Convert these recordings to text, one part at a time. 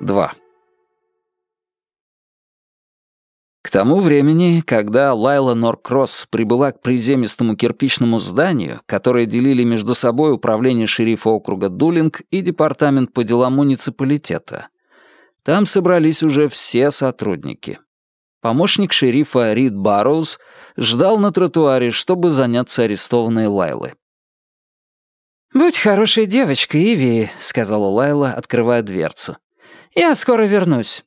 2. К тому времени, когда Лайла Норкросс прибыла к приземистому кирпичному зданию, которое делили между собой управление шерифа округа Дулинг и департамент по делам муниципалитета, там собрались уже все сотрудники. Помощник шерифа Рид Барроуз ждал на тротуаре, чтобы заняться арестованной Лайлой. «Будь хорошей девочкой, Иви», — сказала Лайла, открывая дверцу. «Я скоро вернусь».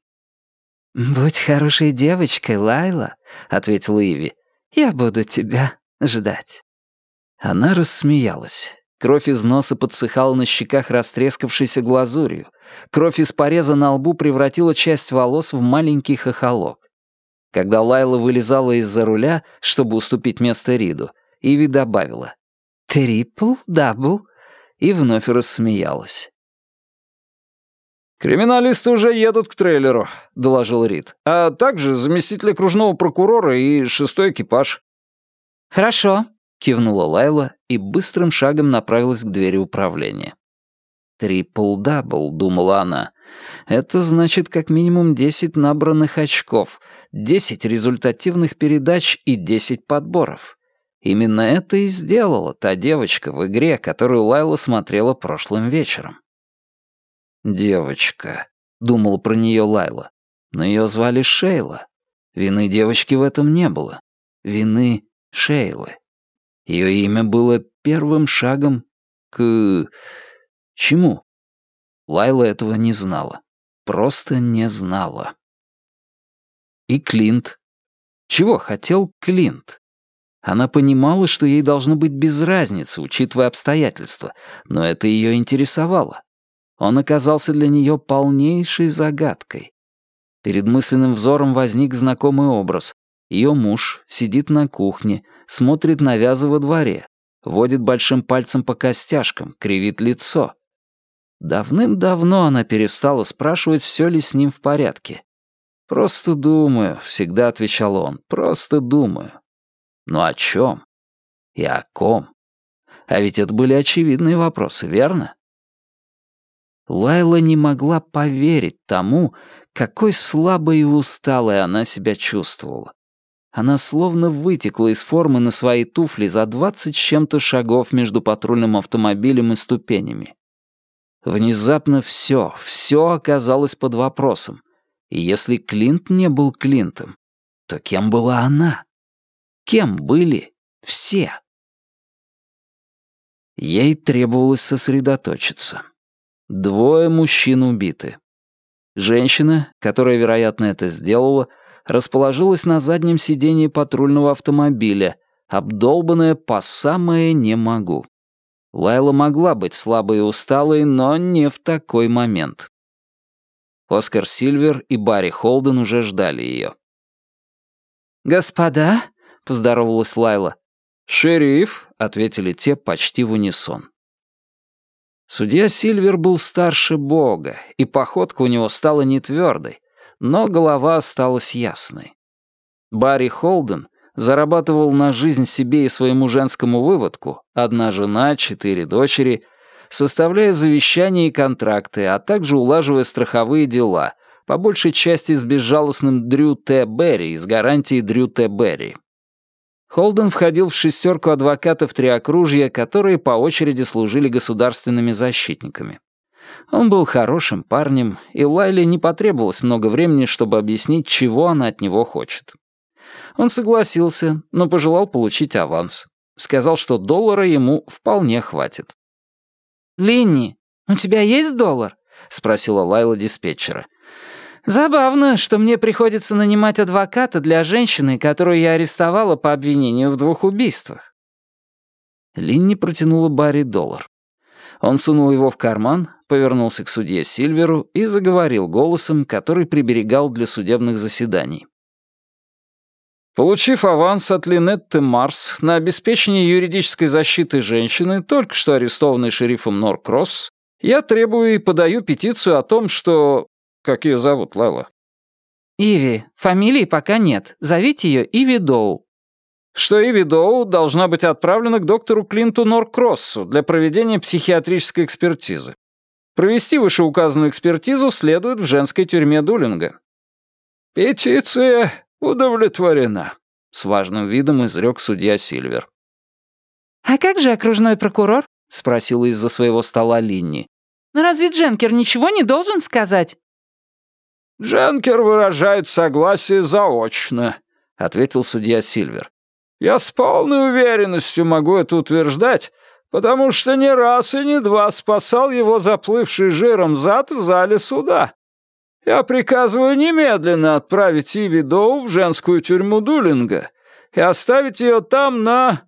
«Будь хорошей девочкой, Лайла», — ответила Иви. «Я буду тебя ждать». Она рассмеялась. Кровь из носа подсыхала на щеках растрескавшейся глазурью. Кровь из пореза на лбу превратила часть волос в маленький хохолок. Когда Лайла вылезала из-за руля, чтобы уступить место Риду, Иви добавила «Трипл-дабл» и вновь рассмеялась. «Криминалисты уже едут к трейлеру», — доложил Рид. «А также заместитель окружного прокурора и шестой экипаж». «Хорошо», — кивнула Лайла и быстрым шагом направилась к двери управления. «Трипл-дабл», — думала она. «Это значит как минимум десять набранных очков, десять результативных передач и десять подборов. Именно это и сделала та девочка в игре, которую Лайла смотрела прошлым вечером. «Девочка», — думала про нее Лайла. Но ее звали Шейла. Вины девочки в этом не было. Вины Шейлы. Ее имя было первым шагом к... чему? Лайла этого не знала. Просто не знала. И Клинт. Чего хотел Клинт? Она понимала, что ей должно быть без разницы, учитывая обстоятельства, но это ее интересовало. Он оказался для нее полнейшей загадкой. Перед мысленным взором возник знакомый образ. Ее муж сидит на кухне, смотрит на вязы во дворе, водит большим пальцем по костяшкам, кривит лицо. Давным-давно она перестала спрашивать, все ли с ним в порядке. «Просто думаю», — всегда отвечал он, — «просто думаю». Но о чем? И о ком? А ведь это были очевидные вопросы, верно? Лайла не могла поверить тому, какой слабой и усталой она себя чувствовала. Она словно вытекла из формы на свои туфли за двадцать с чем-то шагов между патрульным автомобилем и ступенями. Внезапно все, все оказалось под вопросом. И если Клинт не был Клинтом, то кем была она? Кем были все? Ей требовалось сосредоточиться. Двое мужчин убиты. Женщина, которая, вероятно, это сделала, расположилась на заднем сидении патрульного автомобиля, обдолбанная по самое «не могу». Лайла могла быть слабой и усталой, но не в такой момент. Оскар Сильвер и Барри Холден уже ждали ее. «Господа, — поздоровалась Лайла. «Шериф», — ответили те почти в унисон. Судья Сильвер был старше Бога, и походка у него стала не твердой, но голова осталась ясной. Барри Холден зарабатывал на жизнь себе и своему женскому выводку, одна жена, четыре дочери, составляя завещания и контракты, а также улаживая страховые дела, по большей части с безжалостным Дрю Т. Берри из гарантии Дрю Т. Берри. Холден входил в шестерку адвокатов Триокружья, которые по очереди служили государственными защитниками. Он был хорошим парнем, и Лайле не потребовалось много времени, чтобы объяснить, чего она от него хочет. Он согласился, но пожелал получить аванс. Сказал, что доллара ему вполне хватит. «Линни, у тебя есть доллар?» — спросила Лайла диспетчера. Забавно, что мне приходится нанимать адвоката для женщины, которую я арестовала по обвинению в двух убийствах. Линни протянула Барри доллар. Он сунул его в карман, повернулся к судье Сильверу и заговорил голосом, который приберегал для судебных заседаний. Получив аванс от Линетты Марс на обеспечение юридической защиты женщины, только что арестованной шерифом Норкросс, я требую и подаю петицию о том, что как ее зовут, Лайла?» «Иви. Фамилии пока нет. Зовите ее Иви Доу». «Что Иви Доу должна быть отправлена к доктору Клинту Норкроссу для проведения психиатрической экспертизы. Провести вышеуказанную экспертизу следует в женской тюрьме Дулинга». «Петиция удовлетворена», — с важным видом изрек судья Сильвер. «А как же окружной прокурор?» — спросила из-за своего стола Линни. «Но разве Дженкер ничего не должен сказать?» «Дженкер выражает согласие заочно», — ответил судья Сильвер. «Я с полной уверенностью могу это утверждать, потому что не раз и не два спасал его заплывший жиром зад в зале суда. Я приказываю немедленно отправить Иви Доу в женскую тюрьму Дулинга и оставить ее там на...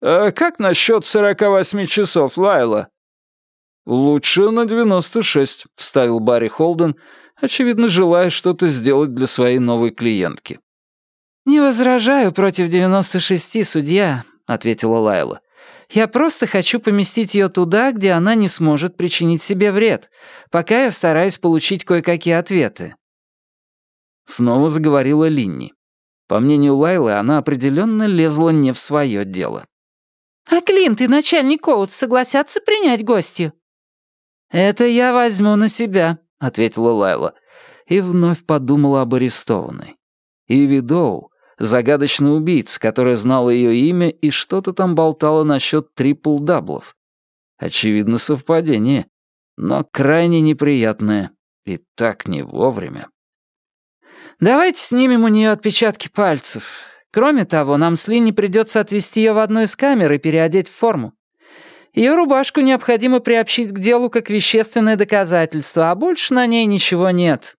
Э, как насчет сорока восьми часов, Лайла?» «Лучше на девяносто шесть», — вставил Барри Холден, очевидно, желая что-то сделать для своей новой клиентки. «Не возражаю против девяносто шести, судья», — ответила Лайла. «Я просто хочу поместить ее туда, где она не сможет причинить себе вред, пока я стараюсь получить кое-какие ответы». Снова заговорила Линни. По мнению Лайлы, она определенно лезла не в свое дело. «А Клинт и начальник Коут согласятся принять гостью?» «Это я возьму на себя», — ответила Лайла. И вновь подумала об арестованной. Иви Доу, загадочный убийца, которая знала ее имя и что-то там болтала насчет трипл-даблов. Очевидно, совпадение, но крайне неприятное. И так не вовремя. «Давайте снимем у нее отпечатки пальцев. Кроме того, нам с Линни придется отвезти ее в одну из камер и переодеть в форму. Ее рубашку необходимо приобщить к делу как вещественное доказательство, а больше на ней ничего нет.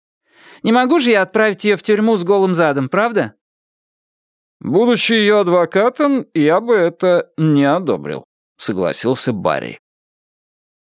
Не могу же я отправить ее в тюрьму с голым задом, правда?» «Будучи ее адвокатом, я бы это не одобрил», — согласился Барри.